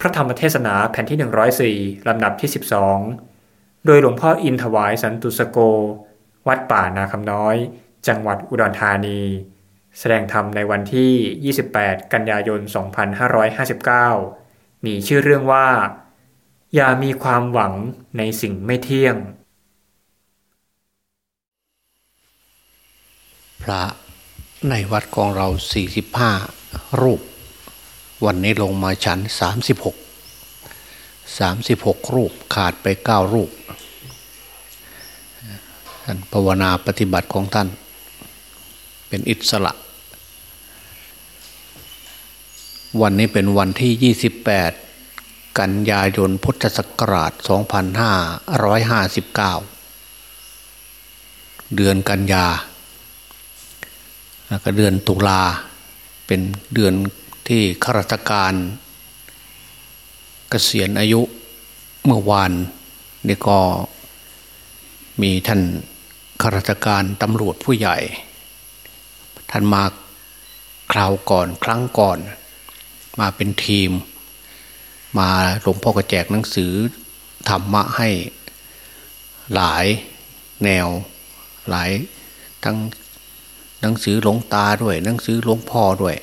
พระธรรมเทศนาแผ่นที่ 104 ลำดับที่ 12 โดยหลวงพ่ออินถวายสันตุสโก วัดป่านาคำน้อย จังหวัดอุดรธานี แสดงธรรมในวันที่ 28 กันยายน 2559 มีชื่อเรื่องว่า อย่ามีความหวังในสิ่งไม่เที่ยง พระในวัดของเรา 45 รูป วันนี้ลงมาฉัน36 36รูปขาดไป9รูปท่านภาวนาปฏิบัติของท่าน เป็นอิสระ วันนี้เป็นวันที่ 28 กันยายนพุทธศักราช 2559 เดือนกันยาแล้วก็เดือนตุลาเป็นเดือน ที่ข้าราชการเกษียณอายุเมื่อวานนี่ก็มีท่านข้าราชการตำรวจผู้ใหญ่ ท่านมาคราวก่อนครั้งก่อน มาเป็นทีม มาหลวงพ่อกระแจกหนังสือธรรมะให้หลายแนวหลายทั้งหนังสือหลวงตาด้วย หนังสือหลวงพ่อด้วย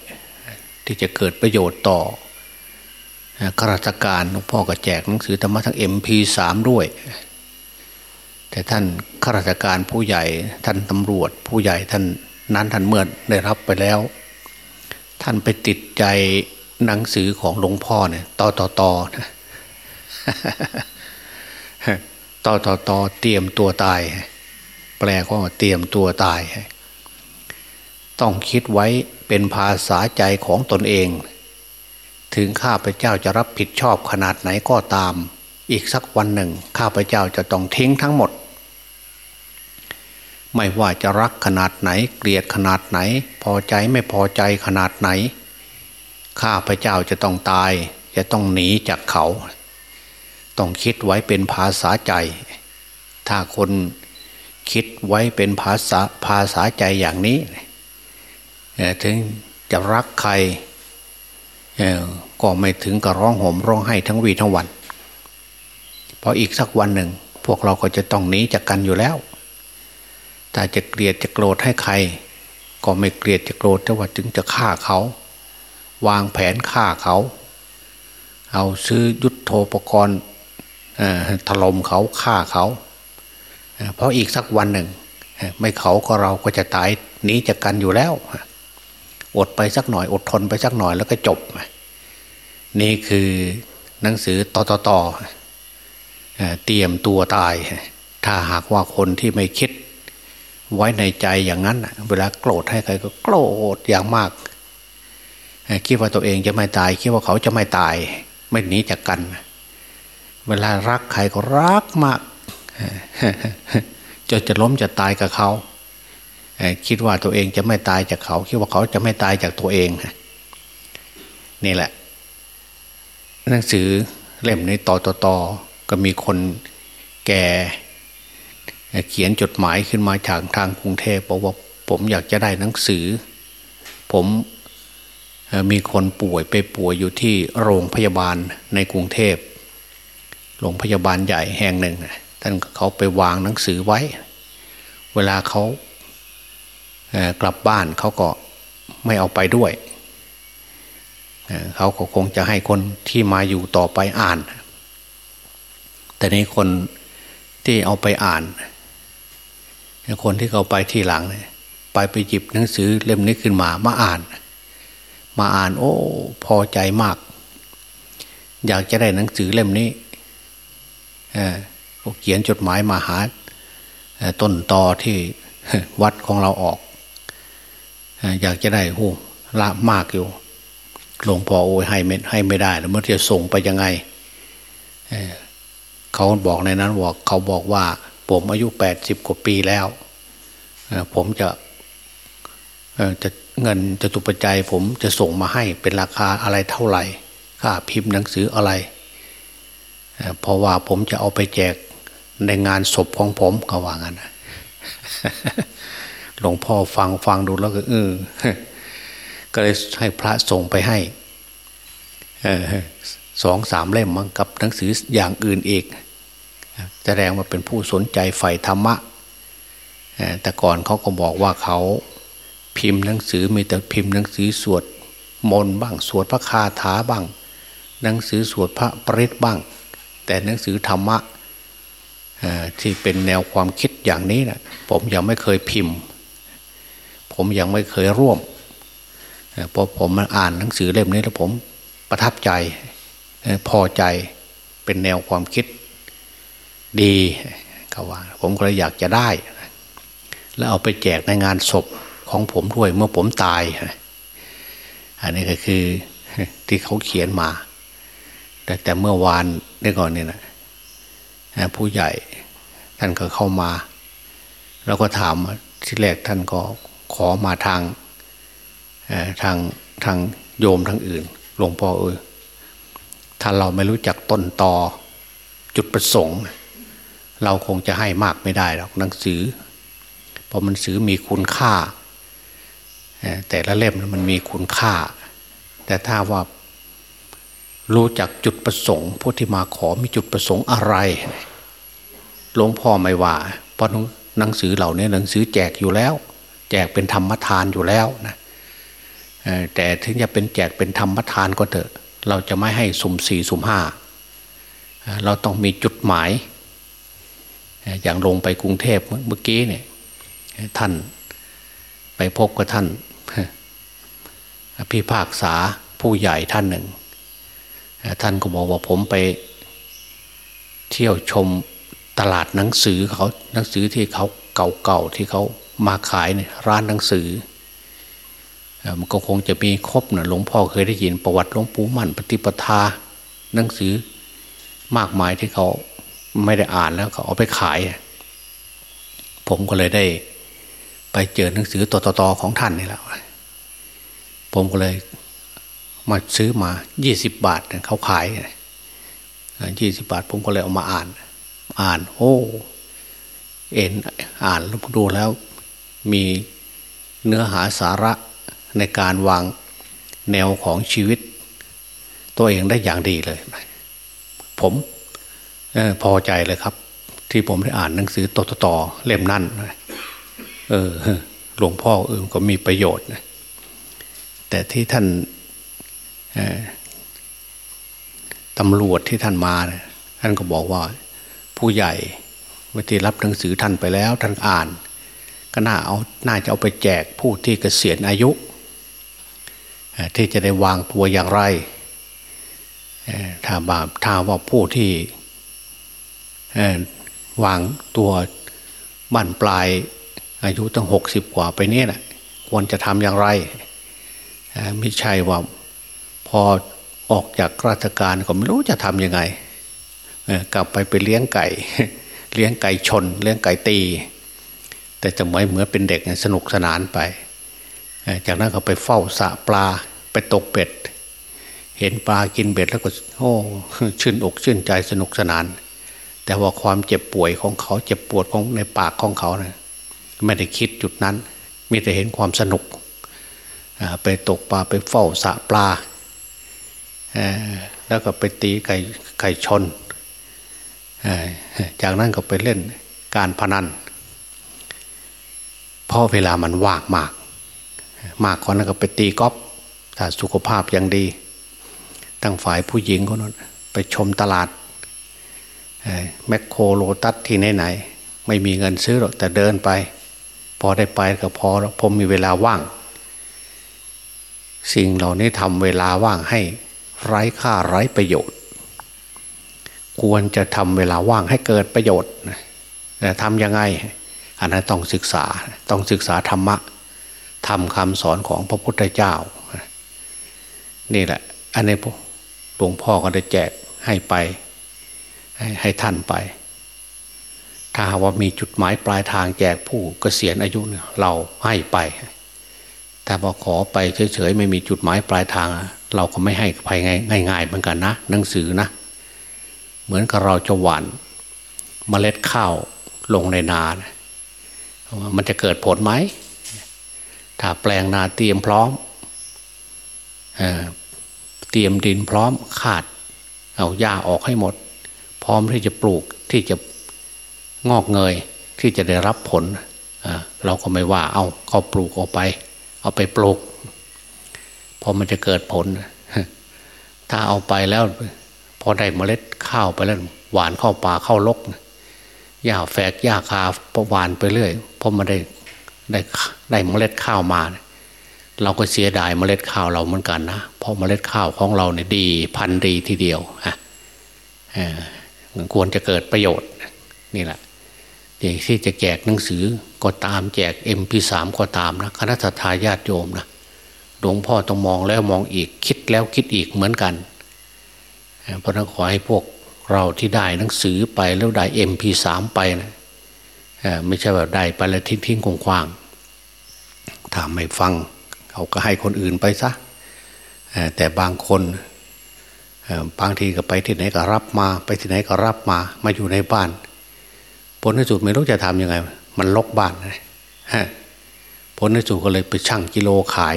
ที่จะเกิดประโยชน์ต่อข้าราชการหลวงพ่อก็แจกหนังสือธรรมะทั้ง MP3 ด้วย แต่ท่านข้าราชการผู้ใหญ่ท่านตำรวจผู้ใหญ่ท่านนั้นท่านเมื่อได้รับไปแล้ว ท่านไปติดใจหนังสือของหลวงพ่อเนี่ยต่อต่อต่อต่อต่อต่อเตรียมตัวตาย แปลว่าเตรียมตัวตาย ต้องคิดไว้เป็นภาษาใจของตนเอง ถึงข้าพเจ้าจะรับผิดชอบขนาดไหนก็ตาม อีกสักวันหนึ่ง ข้าพเจ้าจะต้องทิ้งทั้งหมด ไม่ว่าจะรักขนาดไหน เกลียดขนาดไหน พอใจไม่พอใจขนาดไหน ข้าพเจ้าจะต้องตาย จะต้องหนีจากเขา ต้องคิดไว้เป็นภาษาใจ ถ้าคนคิดไว้เป็นภาษาภาษาใจอย่างนี้ ถึงจะรักใครก็ไม่ถึงกับร้องห่มร้องไห้ทั้งวีทั้งวันเพราะอีกสักวันหนึ่ง พวกเราก็จะต้องหนีจากกันอยู่แล้วแต่จะเกลียดจะโกรธให้ใคร ก็ไม่เกลียดจะโกรธแต่ว่าถึงจะฆ่าเขา วางแผนฆ่าเขา เอาซื้อยุทธโธปกรณ์ถล่มเขาฆ่าเขา เพราะอีกสักวันหนึ่ง ไม่เขาก็เราก็จะตายหนีจากกันอยู่แล้ว อดไปสักหน่อย อดทนไปสักหน่อยแล้วก็จบ นี่คือหนังสือต่อต่อตอเตรียมตัวตาย ถ้าหากว่าคนที่ไม่คิด ไว้ในใจอย่างนั้น เวลาโกรธให้ใครก็โกรธอย่างมาก คิดว่าตัวเองจะไม่ตาย คิดว่าเขาจะไม่ตาย ไม่หนีจากกัน เวลารักใครก็รักมากจะจะล้มจะตายกับเขา คิดว่าตัวเองจะไม่ตายจากเขา คิดว่าเขาจะไม่ตายจากตัวเองนี่แหละ หนังสือเล่มนี้ต่อต่อตอก็มีคนแก่เขียนจดหมายขึ้นมาจากทางกรุงเทพบอกว่าผมอยากจะได้หนังสือ ผมมีคนป่วยไปป่วยอยู่ที่โรงพยาบาลในกรุงเทพโรงพยาบาลใหญ่แห่งหนึ่งท่านเขาไปวางหนังสือไว้ เวลาเขา กลับบ้านเขาก็ไม่เอาไปด้วยเขาก็คงจะให้คนที่มาอยู่ต่อไปอ่าน แต่ในคนที่เอาไปอ่าน คนที่เขาไปที่หลังไปไปหยิบหนังสือเล่มนี้ขึ้นมามาอ่าน มาอ่าน โอ้ พอใจมาก อยากจะได้หนังสือเล่มนี้เขียนจดหมายมาหาต้นตอที่วัดของเราออก อยากจะได้โอ้ละมากอยู่หลวงพ่อโอ้ยให้ไม่ให้ไม่ได้แล้วมื่อจะส่งไปยังไงเขาบอกในนั้นบอกเขาบอกว่า ผมอายุแปดสิบกว่าปีแล้วผมจะจะเงินจะตุปัจผมจะส่งมาให้เป็นราคาอะไรเท่าไหร่ค่าพิมพ์หนังสืออะไรเพราะว่าผมจะเอาไปแจกในงานศพของผมเขาว่างั้น หลวงพ่อฟังฟังดูแล้วก็เออก็เลยให้พระส่งไปให้สองสามเล่มมั้งกับหนังสืออย่างอื่นอีกแสดงว่าเป็นผู้สนใจใฝ่ธรรมะแต่ก่อนเขาก็บอกว่าเขาพิมพ์หนังสือมีแต่พิมพ์หนังสือสวดมนต์บ้างสวดพระคาถาบ้าง หนังสือสวดพระปริศบ้าง แต่หนังสือธรรมะที่เป็นแนวความคิดอย่างนี้นะผมยังไม่เคยพิมพ์ ผมยังไม่เคยร่วมพอผมมาอ่านหนังสือเล่มนี้แล้วผมประทับใจพอใจเป็นแนวความคิดดีเขาว่า ผมก็เลยอยากจะได้ แล้วเอาไปแจกในงานศพของผมด้วยเมื่อผมตาย อันนี้ก็คือที่เขาเขียนมา แต่แต่เมื่อวานได้ก่อนเนี่ยนะผู้ใหญ่ท่านก็เข้ามา แล้วก็ถามที่แรกท่านก็ ขอมาทางทางทางโยมทางอื่นหลวงพ่อเออถ้าเราไม่รู้จักต้นตอจุดประสงค์ เราคงจะให้มากไม่ได้หรอกหนังสือ เพราะมันสือมีคุณค่า แต่ละเล่มมันมีคุณค่า แต่ถ้าว่ารู้จักจุดประสงค์ผู้ที่มาขอมีจุดประสงค์อะไรหลวงพ่อไม่ว่าเพราะหนังสือเหล่านี้หนังสือแจกอยู่แล้ว แจกเป็นธรรมทานอยู่แล้วนะแต่ถึงจะเป็นแจกเป็นธรรมทานก็เถอะ เราจะไม่ให้สุ่มสี่สุ่มห้าเราต้องมีจุดหมาย อย่างลงไปกรุงเทพเมื่อกี้เนี่ยท่านไปพบกับท่านพี่ภาคษาผู้ใหญ่ท่านหนึ่ง ท่านก็บอกว่าผมไปเที่ยวชมตลาดหนังสือเขาหนังสือที่เขาเก่าๆที่เขา มาขายเนี่ยร้านหนังสือมันก็คงจะมีครบนะหลวงพ่อเคยได้ยินประวัติหลวงปู่มั่นปฏิปทาหนังสือมากมายที่เขาไม่ได้อ่านแล้วเขาเอาไปขาย ผมก็เลยได้ ไปเจอหนังสือตตอๆของท่านนี่แหละผมก็เลยมาซื้อมายี่สิบบาทเขาขายยี่สิบบาท ผมก็เลยเอามาอ่าน อ่าน โอ้ เอ็นอ่านล้วดูแล้ว มีเนื้อหาสาระในการวางแนวของชีวิต ตัวเองได้อย่างดีเลย ผมออพอใจเลยครับ ที่ผมได้อ่านหนังสือต่อต่อเล่มนั่นเออหลวงพ่อเออก็มีประโยชน์แต่ที่ท่านตำรวจที่ท่านมาท่านก็บอกว่า ผู้ใหญ่เมื่อที่รับหนังสือท่านไปแล้ว ท่านอ่าน ก็น่าเอาน่าจะเอาไปแจกผู้ที่เกษียณอายุ ที่จะได้วางตัวอย่างไรถ้าบาปถ้าว่าผู้ที่วางตัวบั้นปลายอายุตั้งหกสิบกว่าไปนี่แหละควรจะทำอย่างไรไม่ใช่ว่าพอออกจากราชการก็ไม่รู้จะทำยังไงกลับไปไปเลี้ยงไก่ เลี้ยงไก่ชน เลี้ยงไก่ตี แต่จะไม่เหมือนเป็นเด็กสนุกสนานไป จากนั้นเขาไปเฝ้าสะปลาไปตกเป็ด เห็นปลากินเบ็ดแล้วก็โอ้ชื่นอกชื่นใจสนุกสนาน แต่ว่าความเจ็บป่วยของเขาเจ็บปวดของในปากของเขาเนะี่ยไม่ได้คิดจุดนั้น มีแต่เห็นความสนุก ไปตกปลาไปเฝ้าสะปลาแล้วก็ไปตีไก่ไก่ชน จากนั้นก็ไปเล่นการพนัน เพราะเวลามันว่างมาก มากกว่านั้นก็ไปตีกอล์ฟถ้าสุขภาพยังดีตั้งฝ่ายผู้หญิงคนนั้นไปชมตลาดแมคโครโลตัสที่ไหนๆไม่มีเงินซื้อหรอกแต่เดินไป พอได้ไปก็พอแล้วผมมีเวลาว่าง สิ่งเหล่านี้ทำเวลาว่างให้ไร้ค่าไร้ประโยชน์ ควรจะทำเวลาว่างให้เกิดประโยชน์แต่ทำยังไง อันนั้นต้องศึกษาต้องศึกษาธรรมะทำคำสอนของพระพุทธเจ้า นี่แหละ อันนี้หลวงพ่อก็ได้แจกให้ไป ให้ให้ท่านไป ถ้าว่ามีจุดหมายปลายทางแจกผู้เกษียณอายุเนี่ยเราให้ไปถ้าพอขอไปเฉยๆไม่มีจุดหมายปลายทาง เราก็ไม่ให้ไปง่ายๆเหมือนกันนะหนังสือนะ เหมือนกับเราจะหวานเมล็ดข้าวลงในนานะ มันจะเกิดผลไหม ถ้าแปลงนาเตรียมพร้อมเตรียมดินพร้อมขาด เอาหญ้าออกให้หมด พร้อมที่จะปลูกที่จะงอกเงยที่จะได้รับผลเราก็ไม่ว่า เอาเขาปลูกออกไป เอาไปปลูกพอมันจะเกิดผล ถ้าเอาไปแล้ว พอได้เมล็ดข้าวไปแล้วหวานเข้าป่าเข้าลก หญ้าแฝกหญ้าคาพอหวานไปเรื่อยเพอมาได้ได้ได้เมล็ดข้าวมา เราก็เสียดายเมล็ดข้าวเราเหมือนกันนะเพราะเมล็ดข้าวของเราเนี่ยดี พันดีทีเดียวอะควรจะเกิดประโยชน์นี่แหละอย่างที่จะแจกหนังสือก็ตามแจกเอ็มพีสามก็ตามนะคณะทาญาติโยมนะหลวงพ่อต้องมองแล้วมองอีกคิดแล้วคิดอีกเหมือนกันเพราะนั้นขอให้พวก เราที่ได้หนังสือไปแล้วได้เอ็มพีสามไปนะไม่ใช่แบบได้ไปแล้วทิ้งทิ้งควางถ้าไม่ฟังเขาก็ให้คนอื่นไปซะแต่บางคนบางทีก็ไปที่ไหนก็รับมา ไปที่ไหนก็รับมา มาอยู่ในบ้านผลที่สุดไม่รู้จะทำยังไง มันลกบ้านนะผลที่สุดก็เลยไปชั่งกิโลขาย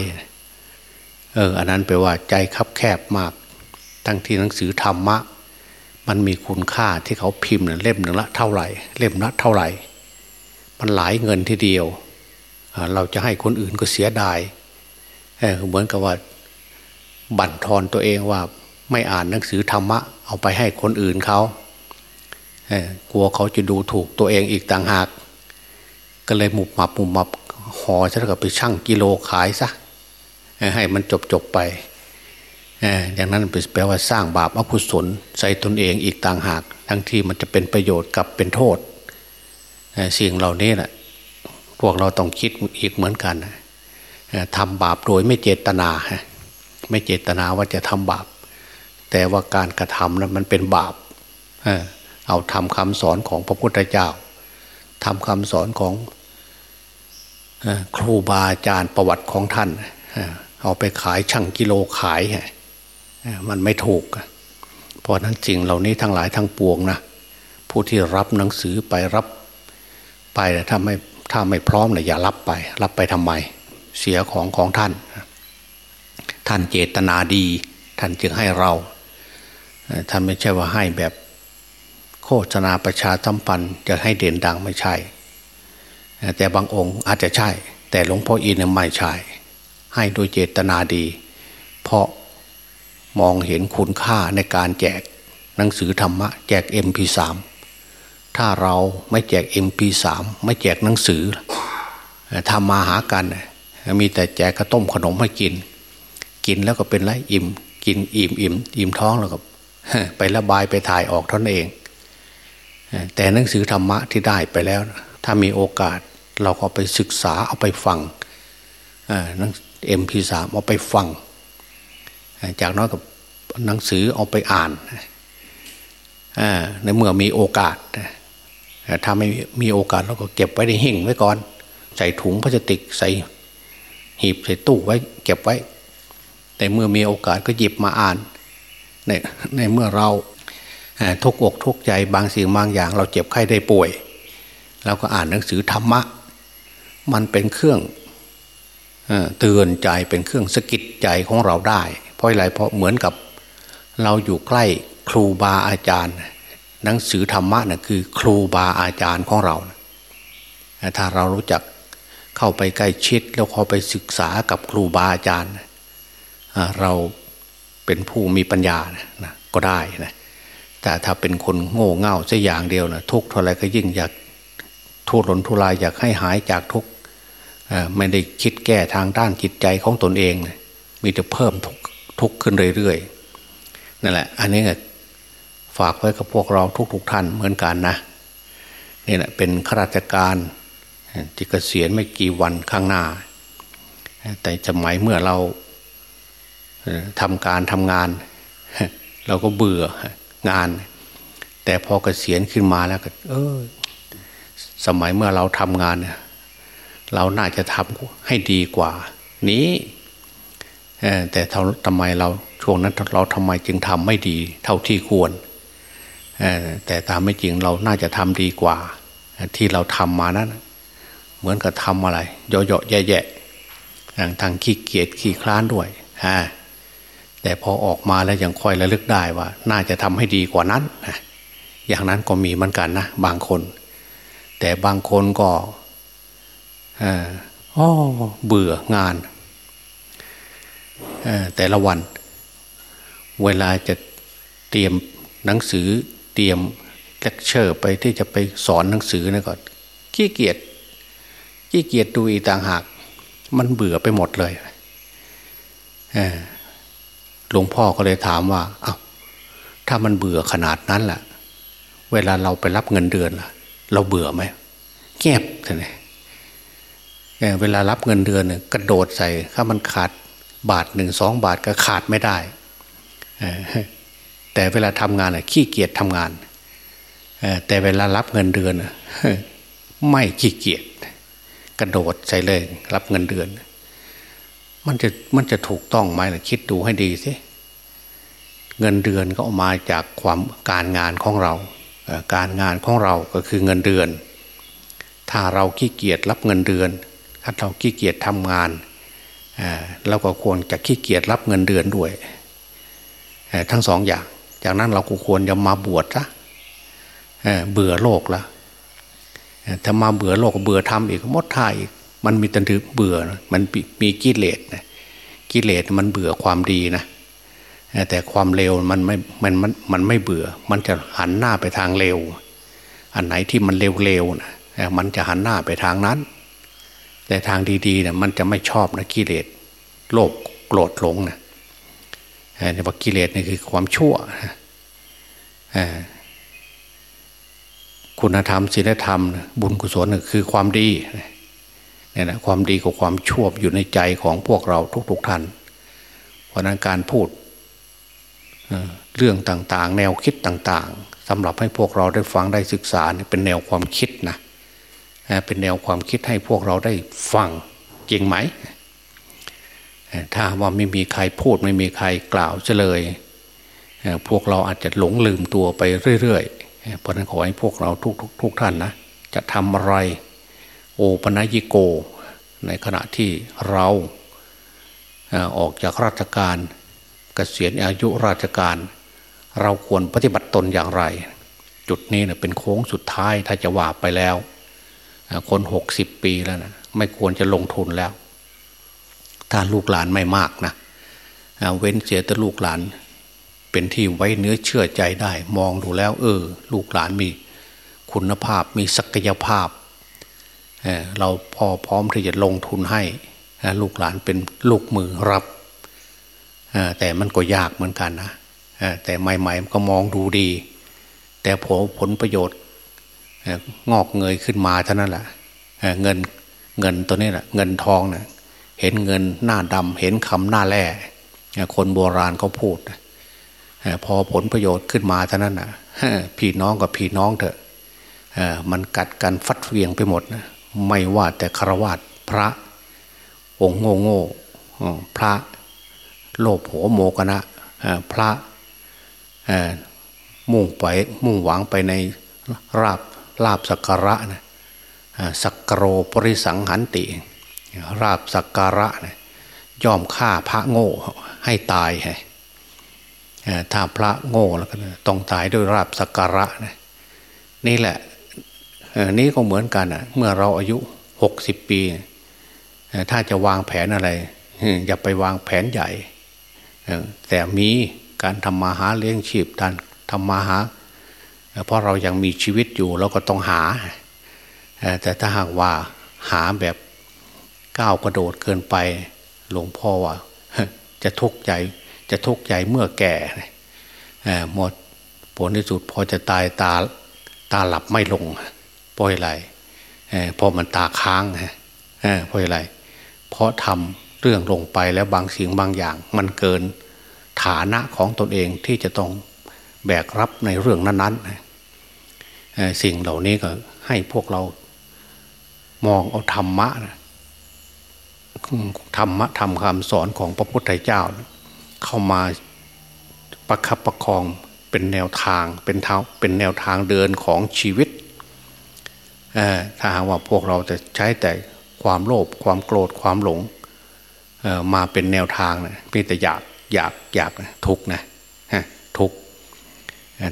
เออ อันนั้นแปลว่าใจคับแคบมาก ทั้งที่หนังสือธรรมะ มันมีคุณค่าที่เขาพิมพ์เล่มหนึ่งละเท่าไหร่ เล่มละเท่าไหร่ มันหลายเงินทีเดียว เราจะให้คนอื่นก็เสียดายเหมือนกับว่าบั่นทอนตัวเองว่าไม่อ่านหนังสือธรรมะ เอาไปให้คนอื่นเขากลัวเขาจะดูถูกตัวเองอีกต่างหาก ก็เลยหมุบหมับหมุบหมับห่อฉันก็ไปชั่งกิโลขายซะให้มันจบจบไป อย่างนั้นแปลว่าสร้างบาปอกุศลใส่ตนเองอีกต่างหาก ทั้งที่มันจะเป็นประโยชน์กับเป็นโทษสิ่งเหล่านี้แหละพวกเราต้องคิดอีกเหมือนกันทำบาปโดยไม่เจตนาไม่เจตนาว่าจะทำบาป แต่ว่าการกระทำนั้นมันเป็นบาปเอาทำคำสอนของพระพุทธเจ้าทำคำสอนของครูบาอาจารย์ประวัติของท่าน เอาไปขายช่างกิโลขาย มันไม่ถูก เพราะนั้นจริงเหล่านี้ทั้งหลายทั้งปวงนะผู้ที่รับหนังสือไปรับไปถ้าไม่ถ้าไม่พร้อมเลยอย่ารับไป รับไปทำไม เสียของของท่าน ท่านเจตนาดี ท่านจึงให้เราท่านไม่ใช่ว่าให้แบบโฆษณาประชาสัมพันธ์จะให้เด่นดังไม่ใช่ แต่บางองค์อาจจะใช่ แต่หลวงพ่ออินไม่ใช่ ให้โดยเจตนาดี เพราะ มองเห็นคุณค่าในการแจกหนังสือธรรมะ แจก MP3 ถ้าเราไม่แจก MP3 ไม่แจกหนังสือทำมาหากัน มีแต่แจกข้าวต้มขนมให้กิน กินแล้วก็เป็นไรอิ่ม กินอิ่มอิ่มอิ่มท้องแล้วก็ไประบายไปถ่ายออกท่านั้นเอง แต่หนังสือธรรมะที่ได้ไปแล้ว ถ้ามีโอกาสเราก็ไปศึกษาเอาไปฟังเอ็มพีสามเอาไปฟัง จากนั้นกับหนังสือเอาไปอ่านในเมื่อมีโอกาสถ้าไม่มีโอกาสเราก็เก็บไว้ในหิ่งไว้ก่อน ใส่ถุงพลาสติกใส่หีบใส่ตู้ไว้ เก็บไว้ แต่เมื่อมีโอกาสก็หยิบมาอ่าน ในในเมื่อเราทุกอกทุกใจบางสิ่งบางอย่าง เราเจ็บไข้ได้ป่วยเราก็อ่านหนังสือธรรมะ มันเป็นเครื่องเตือนใจเป็นเครื่องสกิดใจของเราได้ เพราะอะไรเพราะเหมือนกับเราอยู่ใกล้ครูบาอาจารย์ หนังสือธรรมะนะ่ะคือครูบาอาจารย์ของเรา ถ้าเรารู้จักเข้าไปใกล้ชิดแล้วเข้าไปศึกษากับครูบาอาจารย์ เราเป็นผู้มีปัญญานะก็ได้นะแต่ถ้าเป็นคนโง่เง่าสัอย่างเดียวนะทุกเท่าไรก็ยิ่งอยากทุรนทุรายอยากให้หายจากทุกไม่ได้คิดแก้ทางด้านจิตใจของตนเองนะมีแต่เพิ่มทุก ทุกขึ้นเรื่อยๆนั่นแหละ อันนี้ฝากไว้กับพวกเราทุกๆทท่านเหมือนกันนะนี่แหละเป็นข้าราชการจิเกษียณไม่กี่วันข้างหน้า แต่สมัยเมื่อเราทำการทำงาน เราก็เบื่องาน แต่พอเกษียณขึ้นมาแล้วก็ เออ สมัยเมื่อเราทำงานเนี่ยเราน่าจะทำให้ดีกว่า นี้ แต่ทำไมเราช่วงนั้นเราทำไมจึงทำไม่ดี เท่าที่ควร แต่ตามไม่จริงเราน่าจะทำดีกว่า ที่เราทำมานั้น เหมือนกับทำอะไรเยอะๆแย่ๆทางขี้เกียจขี้คลานด้วยแต่พอออกมาแล้วยังค่อยระลึกได้ว่า น่าจะทำให้ดีกว่านั้นอย่างนั้นก็มีเหมือนกันนะบางคน แต่บางคนก็อ๋อเบื่องาน แต่ละวัน เวลาจะเตรียมหนังสือเตรียมเลคเชอร์ไปที่จะไปสอนหนังสือนะก่อนขี้เกียจขี้เกียจดูอีต่างหาก มันเบื่อไปหมดเลยหลวงพ่อก็เลยถามว่าเอา้าถ้ามันเบื่อขนาดนั้นล่ะ เวลาเราไปรับเงินเดือนล่ะ เราเบื่อไหมแงบท่านเวลารับเงินเดือนเนี่ยกระโดดใส่ถ้ามันขาด บาทหนึ่งสองบาทก็ขาดไม่ได้ แต่เวลาทำงานอะขี้เกียจทำงาน แต่เวลารับเงินเดือน ไม่ขี้เกียจกระโดดใส่เลย รับเงินเดือน มันจะมันจะถูกต้องไหมล่ะคิดดูให้ดีสิเงินเดือนก็ออกมาจากความการงานของเรา การงานของเราก็คือเงินเดือน ถ้าเราขี้เกียจรับเงินเดือน ถ้าเราขี้เกียจทำงาน เราก็ควรจะขี้เกียจรับเงินเดือนด้วยทั้งสองอย่าง จากนั้นเราก็ควรจะมาบวชซะเบื่อโลกละถ้ามาเบื่อโลกเบื่อทำอีกมดท่าอีกมันมีตันถือเบื่อมันมีกิเลสนะกิเลสมันเบื่อความดีนะแต่ความเร็วมันไม่มันมันมันไม่เบื่อ มันจะหันหน้าไปทางเร็ว อันไหนที่มันเร็วๆนะมันจะหันหน้าไปทางนั้น แต่ทางดีๆเนี่ยมันจะไม่ชอบนะกิเลสโลภโกรธหลงนะนี่ว่ากิเลสนี่คือความชั่วคุณธรรมศีลธรรม บุญกุศลคือความดีเนี่ยนะความดีกับความชั่วอยู่ในใจของพวกเราทุก ๆท่าน เพราะนั้นการพูดเรื่องต่างๆ แนวคิดต่างๆสำหรับให้พวกเราได้ฟังได้ศึกษาเป็นแนวความคิดนะ เป็นแนวความคิดให้พวกเราได้ฟังจริงไหม ถ้าว่าไม่มีใครพูดไม่มีใครกล่าวเฉลย พวกเราอาจจะหลงลืมตัวไปเรื่อยๆ เพราะนั้นขอให้พวกเราทุกๆทุกท่านนะ จะทำอะไร โอปนัยิโก ในขณะที่เราออกจากราชการกเกษียณอายุราชการ เราควรปฏิบัติตนอย่างไร จุดนี้เเป็นโค้งสุดท้ายถ้าจะว่าไปแล้ว คนหกสิบปีแล้วนะไม่ควรจะลงทุนแล้ว ถ้าลูกหลานไม่มากนะเว้นเสียแต่ลูกหลาน เป็นที่ไว้เนื้อเชื่อใจได้ มองดูแล้ว เออ ลูกหลานมีคุณภาพมีศักยภาพเเราพอพร้อมที่จะลงทุนให้ลูกหลานเป็นลูกมือรับแต่มันก็ยากเหมือนกันนะแต่ใหม่ๆมันก็มองดูดี แต่ผลผลประโยชน์ งอกเงยขึ้นมาเท่านั้นแหละเงินเงินตัวนี้แหละเงินทองเนะ่ยเห็นเงินหน้าดำเห็นคำหน้าแร่คนโบราณเขาพูดพอผลประโยชน์ขึ้นมาเท่านั้นนะพี่น้องกับพี่น้องเถอะมันกัดกันฟัดเวียงไปหมดนะไม่ว่าแต่ครวาตพระ องค์โง่โง่พระโลภโหโมกนะพระมุ่งไปมุ่งหวังไปในราบ ลาบสักการะนะสักโรปริสังหันติราบสักการะนะย่อมฆ่าพระโง่ให้ตายถ้าพระโง่แล้วก็ต้องตายด้วยราบสักการะนะนี่แหละนี่ก็เหมือนกันนะเมื่อเราอายุหกสิบปี ถ้าจะวางแผนอะไร อย่าไปวางแผนใหญ่ แต่มีการทำมาหาเลี้ยงชีพการทำมาหา เพราะเรายังมีชีวิตอยู่เราก็ต้องหา แต่ถ้าหากว่าหาแบบก้าวกระโดดเกินไปหลวงพ่อว่าจะทุกข์ใจจะทุกข์ใจเมื่อแก่หมดผลที่สุดพอจะตายตาตาหลับไม่ลงเพราะอะไรเพราะมันตาค้างเพราะอะไร เพราะทำเรื่องลงไปแล้วบางสิ่งบางอย่าง มันเกินฐานะของตนเองที่จะต้องแบกรับในเรื่องนั้นๆ สิ่งเหล่านี้ก็ให้พวกเรามองเอาธรรมะธรรมะทำคำสอนของพระพุทธเจ้า เข้ามาประคับประคองเป็นแนวทางเป็นเท้าเป็นแนวทางเดินของชีวิตถ้าหากว่าพวกเราจะใช้แต่ความโลภความโกรธความหลงมาเป็นแนวทางนะพีแต่อยากอยากอยากทุกนะทุก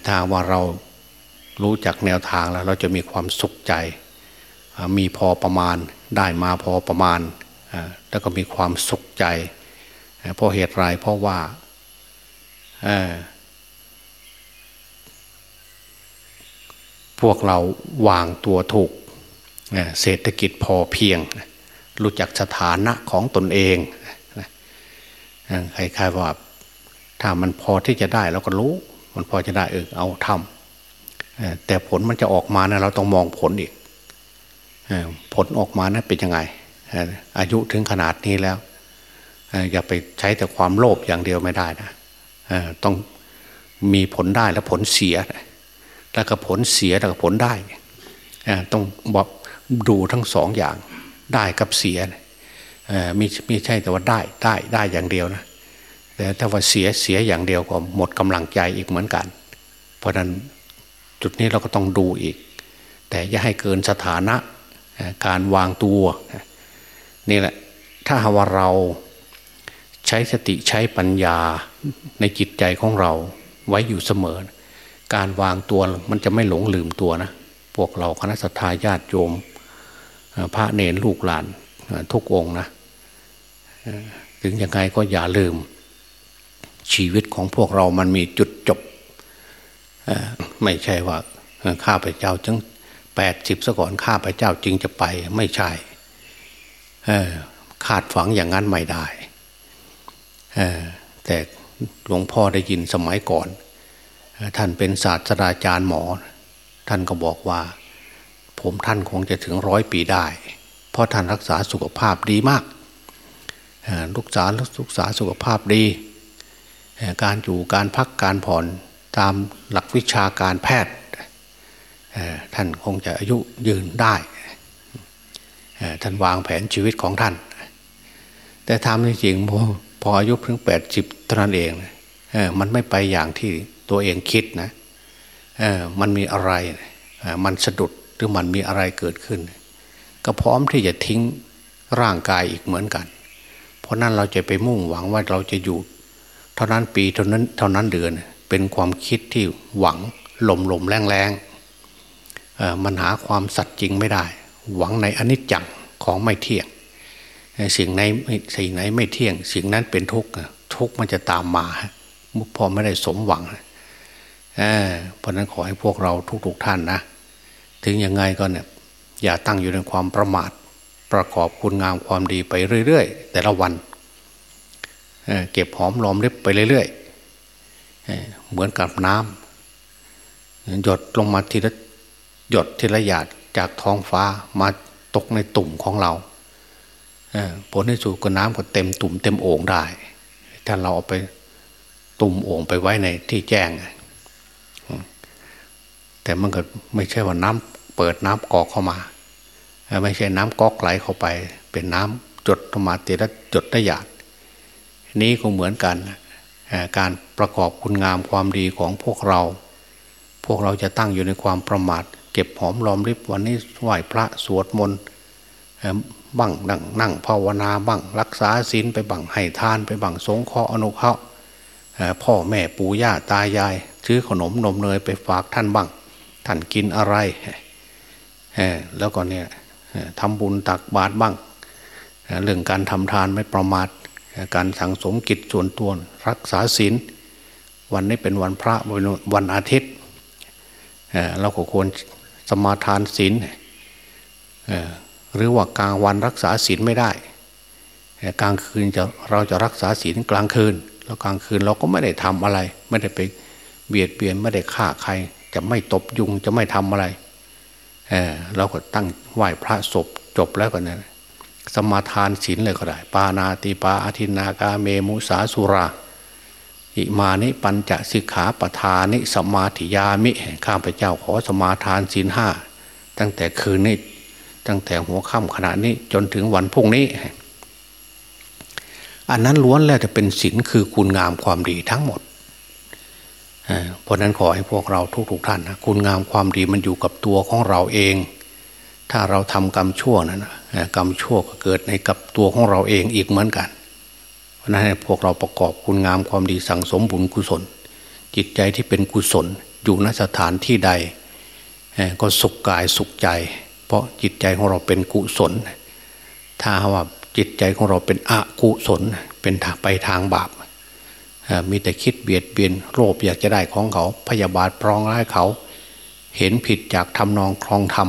ถ้าว่าเรา รู้จักแนวทางแล้วเราจะมีความสุขใจ มีพอประมาณได้มาพอประมาณ แล้วก็มีความสุขใจเพราะเหตุไรเพราะว่าพวกเราวางตัวถูกเศรษฐกิจพอเพียง รู้จักสถานะของตนเองใครๆว่าถ้ามันพอที่จะได้เราก็รู้ มันพอจะได้เออเอาทำ แต่ผลมันจะออกมานะเราต้องมองผลอีกผลออกมานะเป็นยังไง อายุถึงขนาดนี้แล้วอย่าไปใช้แต่ความโลภอย่างเดียวไม่ได้นะต้องมีผลได้และผลเสีย แล้วก็ผลเสียแล้วก็ผลได้ต้องบอกดูทั้งสองอย่างได้กับเสียมีไม่ใช่แต่ว่าได้ได้ได้อย่างเดียวนะแต่ถ้าว่าเสียเสียอย่างเดียวก็หมดกำลังใจอีกเหมือนกัน เพราะนั้น จุดนี้เราก็ต้องดูอีก แต่อย่าให้เกินสถานะการวางตัว นี่แหละ ถ้าว่าเราใช้สติใช้ปัญญาในจิตใจของเราไว้อยู่เสมอ การวางตัวมันจะไม่หลงลืมตัวนะ พวกเราคณะสัตยาญาติโยม พระเนรลูกหลานทุกองนะถึงยังไงก็อย่าลืม ชีวิตของพวกเรามันมีจุดจบ ไม่ใช่ว่าข้าพเจ้าจึงแปดสิบซะก่อนข้าพเจ้าจึงจะไปไม่ใช่คาดฝังอย่างนั้นไม่ได้แต่หลวงพ่อได้ยินสมัยก่อน ท่านเป็นศาสตราจารย์หมอ ท่านก็บอกว่า ผมท่านคงจะถึงร้อยปีได้ เพราะท่านรักษาสุขภาพดีมากลูกษาลูกษาสุขภาพดี การอยู่การพักการผ่อน ตามหลักวิชาการแพทย์ท่านคงจะอายุยืนได้ท่านวางแผนชีวิตของท่าน แต่ทำจริงพออายุเพิ่งแปดสิบเท่านั้นเองมันไม่ไปอย่างที่ตัวเองคิดนะมันมีอะไรมันสะดุดหรือมันมีอะไรเกิดขึ้น ก็พร้อมที่จะทิ้งร่างกายอีกเหมือนกัน เพราะนั้นเราจะไปมุ่งหวังว่าเราจะอยู่ เท่านั้นปีเท่านั้นเท่านั้นเดือน เป็นความคิดที่หวังหลมหลมแรงแรงมันหาความสัตย์จริงไม่ได้ หวังในอนิจจังของไม่เที่ยง สิ่งไหนสิ่งไหนไม่เที่ยง สิ่งนั้นเป็นทุกข์ทุกข์มันจะตามมาพอไม่ได้สมหวังเพราะนั้นขอให้พวกเราทุกๆท่านนะ ถึงยังไงก็เนี่ยอย่าตั้งอยู่ในความประมาท ประกอบคุณงามความดีไปเรื่อย ๆ แต่ละวันเเก็บหอมรอมริบไปเรื่อย ๆ เหมือนกับน้ำหยดลงมาทีละหยดทีละหยาดจากท้องฟ้ามาตกในตุ่มของเราผลที่สุดก็น้ำก็เต็มตุ่มเต็มโอ่งได้ ถ้าเราเอาไปตุ่มโอ่งไปไว้ในที่แจ้ง แต่มันก็ไม่ใช่ว่าน้ำเปิดน้ำกอกเข้ามา ไม่ใช่น้ำก๊อกไหลเข้าไป เป็นน้ำจดลงมาตีละจดได้หยาดนี้ก็เหมือนกัน การประกอบคุณงามความดีของพวกเรา พวกเราจะตั้งอยู่ในความประมาท เก็บหอมรอมริบวันนี้ไหว้พระสวดมนต์บังนั่งนั่งภาวนาบังรักษาศีลไปบังให้ทานไปบังสงเคราะห์อนุเคราะห์พ่อแม่ปู่ย่าตายาย ซื้อขนมนมเนยไปฝากท่านบังท่านกินอะไรแล้วก็เนี่ยทำบุญตักบาตรบ้างเรื่องการทำทานไม่ประมาท การสังสมกิจส่วนตัวรักษาศีลวันนี้เป็นวันพระวันอาทิตย์เราก็ควรสมาทานศีลหรือว่ากลางวันรักษาศีลไม่ได้ กลางคืนจะเราจะรักษาศีลกลางคืน แล้วกลางคืนเราก็ไม่ได้ทำอะไร ไม่ได้ไปเบียดเบียนไม่ได้ฆ่าใคร จะไม่ตบยุงจะไม่ทำอะไรเเราก็ตั้งไหว้พระศพจบแล้วก็เนี่ย สมาทานศีลเลยก็ได้ ปานาติปาอาทินากาเมมุสาสุรา อิมานิปัญจสิกขาปทานิสมาธิยามิข้าพเจ้าขอสมาทานศีลห้าตั้งแต่คืนนี้ตั้งแต่หัวค่ำขณะนี้จนถึงวันพุ่งนี้ อันนั้นล้วนแล้วจะเป็นศีลคือคุณงามความดีทั้งหมดเพราะนั้นขอให้พวกเราทุกๆท่านนะคุณงามความดีมันอยู่กับตัวของเราเอง ถ้าเราทำกรรมชั่วนั้น กรรมชั่วก็เกิดในกับตัวของเราเองอีกเหมือนกัน เพราะนั้นพวกเราประกอบคุณงามความดีสั่งสมบุญกุศล จิตใจที่เป็นกุศลอยู่ณสถานที่ใด ก็สุขกายสุขใจ เพราะจิตใจของเราเป็นกุศล ถ้าว่าจิตใจของเราเป็นอกุศลเป็นไปทางบาปมีแต่คิดเบียดเบียนโลภอยากจะได้ของเขาพยาบาทปรองร้ายเขา เห็นผิดจากทำนองครองธรรม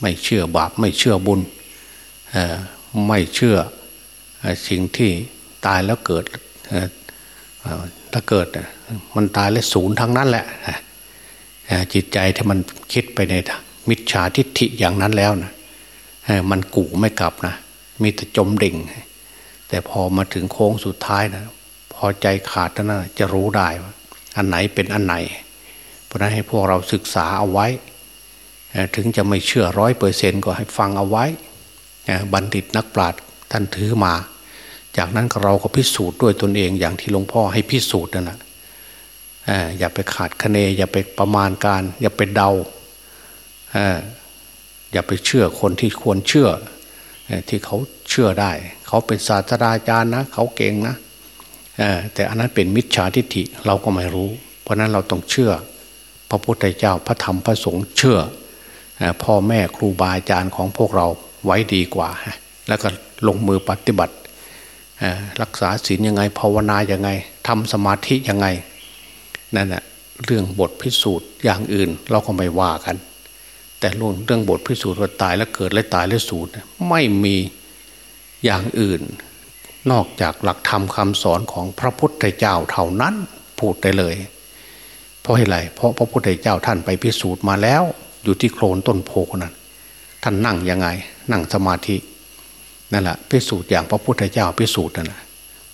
ไม่เชื่อบาปไม่เชื่อบุญ ไม่เชื่อสิ่งที่ตายแล้วเกิดถ้าเกิดมันตายแล้วศูนย์ทั้งนั้นแหละจิตใจถ้ามันคิดไปในมิจฉาทิฏฐิอย่างนั้นแล้วนะมันกู่ไม่กลับนะมีแต่จมดิ่ง แต่พอมาถึงโค้งสุดท้ายนะพอใจขาดนั้นจะรู้ได้ว่าอันไหนเป็นอันไหน เพราะนั้นให้พวกเราศึกษาเอาไว้ ถึงจะไม่เชื่อร้อยเปอร์เซนต์ก็ให้ฟังเอาไว้ บัณฑิตนักปราชญ์ท่านถือมา จากนั้นเราก็พิสูจน์ด้วยตนเองอย่างที่หลวงพ่อให้พิสูจน์นั่นแหละอย่าไปขาดคะเน อย่าไปประมาณการ อย่าไปเดาอย่าไปเชื่อคนที่ควรเชื่อที่เขาเชื่อได้ เขาเป็นศาสตราจารย์นะ เขาเก่งนะแต่อันนั้นเป็นมิจฉาทิฏฐิเราก็ไม่รู้ เพราะนั้นเราต้องเชื่อ พระพุทธเจ้าพระธรรมพระสงฆ์เชื่อพ่อแม่ครูบาอาจารย์ของพวกเรา ไว้ดีกว่า แล้วก็ลงมือปฏิบัติรักษาศีลยังไงภาวนายังไงทำสมาธิยังไงนั่นแหะเรื่องบทพิสูจน์อย่างอื่นเราก็ไม่ว่ากัน แต่เรื่องเรื่องบทพิสูจน์ว่าตายแล้วเกิดและตายแล้วสูญไม่มีอย่างอื่น นอกจากหลักธรรมคาสอนของพระพุทธเจ้าเท่านั้นพูดได้เลย เพราะอะไรเพราะพระพุทธเจ้าท่านไปพิสูจน์มาแล้ว อยู่ที่โคลนต้นโพนั้นท่านนั่งยังไง นั่งสมาธินั่นแหละพิสูจน์อย่างพระพุทธเจ้าพิสูจน์นั่นแหละ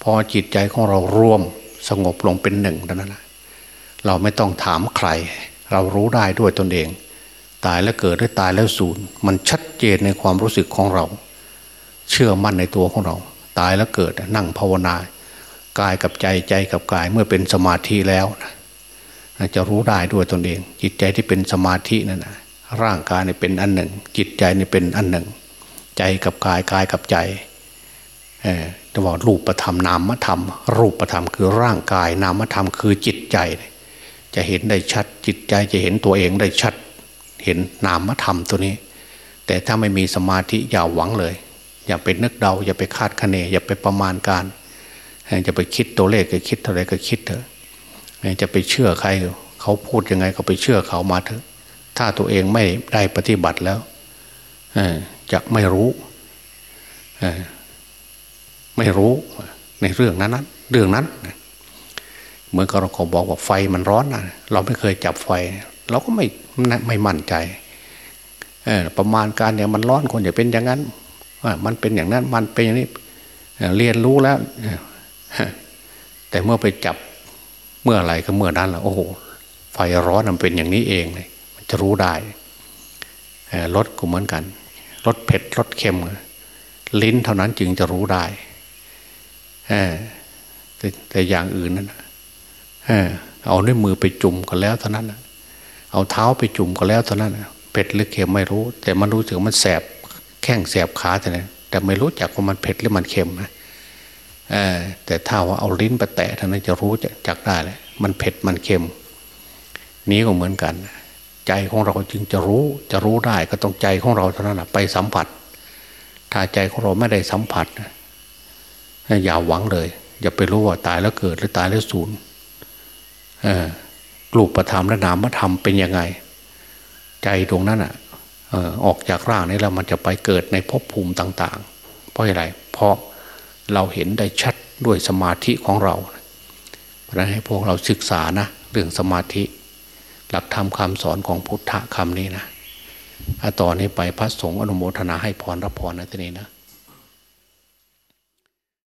พอจิตใจของเรารวมสงบลงเป็นหนึ่งนั่นแหละเราไม่ต้องถามใคร เรารู้ได้ด้วยตนเอง ตายแล้วเกิดหรือตายแล้วสูญมันชัดเจนในความรู้สึกของเรา เชื่อมั่นในตัวของเรา ตายแล้วเกิดนั่งภาวนากายกับใจใจกับกายเมื่อเป็นสมาธิแล้วจะรู้ได้ด้วยตนเอง จิตใจที่เป็นสมาธินั่นนะร่างกายเนี่ยเป็นอันหนึ่ง จิตใจเนี่ยเป็นอันหนึ่ง ใจกับกายกายกับใจจะบอกรูปธรรมนามธรรม รูปธรรมคือร่างกายนามธรรมคือจิตใจ จะเห็นได้ชัดจิตใจจะเห็นตัวเองได้ชัด เห็นนามธรรมตัวนี้ แต่ถ้าไม่มีสมาธิอย่าหวังเลย อย่าไปนึกเดา อย่าไปคาดคะเน อย่าไปประมาณการจะไปคิดตัวเลขก็คิดเท่าไรก็คิดเถอะจะไปเชื่อใครเขาพูดยังไงก็ไปเชื่อเขามาเถอะ ถ้าตัวเองไม่ได้ปฏิบัติแล้ว จะไม่รู้ไม่รู้ในเรื่องนั้นนั้นเรื่องนั้นเหมือนกับเราเขาบอกว่าไฟมันร้อนนะเราไม่เคยจับไฟ เราก็ไม่ไม่มั่นใจประมาณการเนี่ยมันร้อนคนอย่าเป็นอย่างนั้นมันเป็นอย่างนั้นมันเป็นอย่างนี้เรียนรู้แล้วแต่เมื่อไปจับเมื่อไรก็เมื่อนั้นแหละโอ้โหไฟร้อนมันเป็นอย่างนี้เองเลยมันจะรู้ได้รสก็เหมือนกัน รสเผ็ดรสเค็ม ลิ้นเท่านั้นจึงจะรู้ได้แต่อย่างอื่นนั้นเอาด้วยมือไปจุ่มก็แล้วเท่านั้นเอาเท้าไปจุ่มก็แล้วเท่านั้นเผ็ดหรือเค็มไม่รู้ แต่มันรู้สึกมันแสบแข้งแสบขาแต่นั้นแต่ไม่รู้จักว่ามันเผ็ดหรือมันเค็มนะแต่ถ้าว่าเอาลิ้นไปแตะท่านั้นจะรู้จักได้เลยมันเผ็ดมันเค็ม นี้ก็เหมือนกัน ใจของเราจึงจะรู้จะรู้ได้ก็ต้องใจของเราเท่านั้นไปสัมผัส ถ้าใจของเราไม่ได้สัมผัสอย่าหวังเลย อย่าไปรู้ว่าตายแล้วเกิดหรือตายแล้วสูญรูปธรรมและนามธรรมเป็นยังไง ใจตรงนั้นอะออกจากร่างนี้แล้วมันจะไปเกิดในภพภูมิต่าง ๆ เพราะอะไร เพราะเราเห็นได้ชัดด้วยสมาธิของเรา เพราะนั้นให้พวกเราศึกษานะเรื่องสมาธิ หลักธรรมคำสอนของพุทธคำนี้นะต่อนนี้ไปพระสงฆ์อนุโมทนาให้พรรับพรนะทีนี้นะ